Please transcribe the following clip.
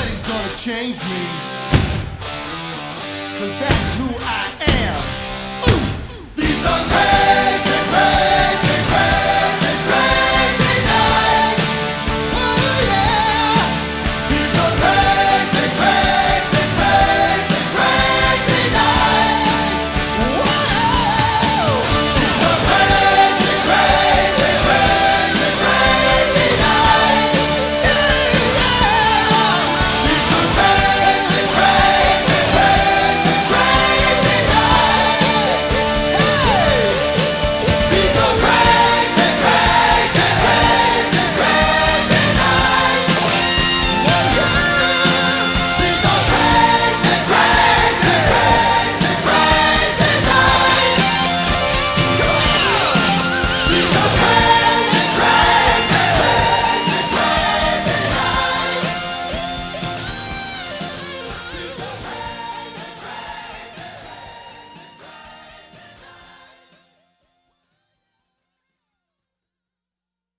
Nobody's gonna change me. Cause that's who I am.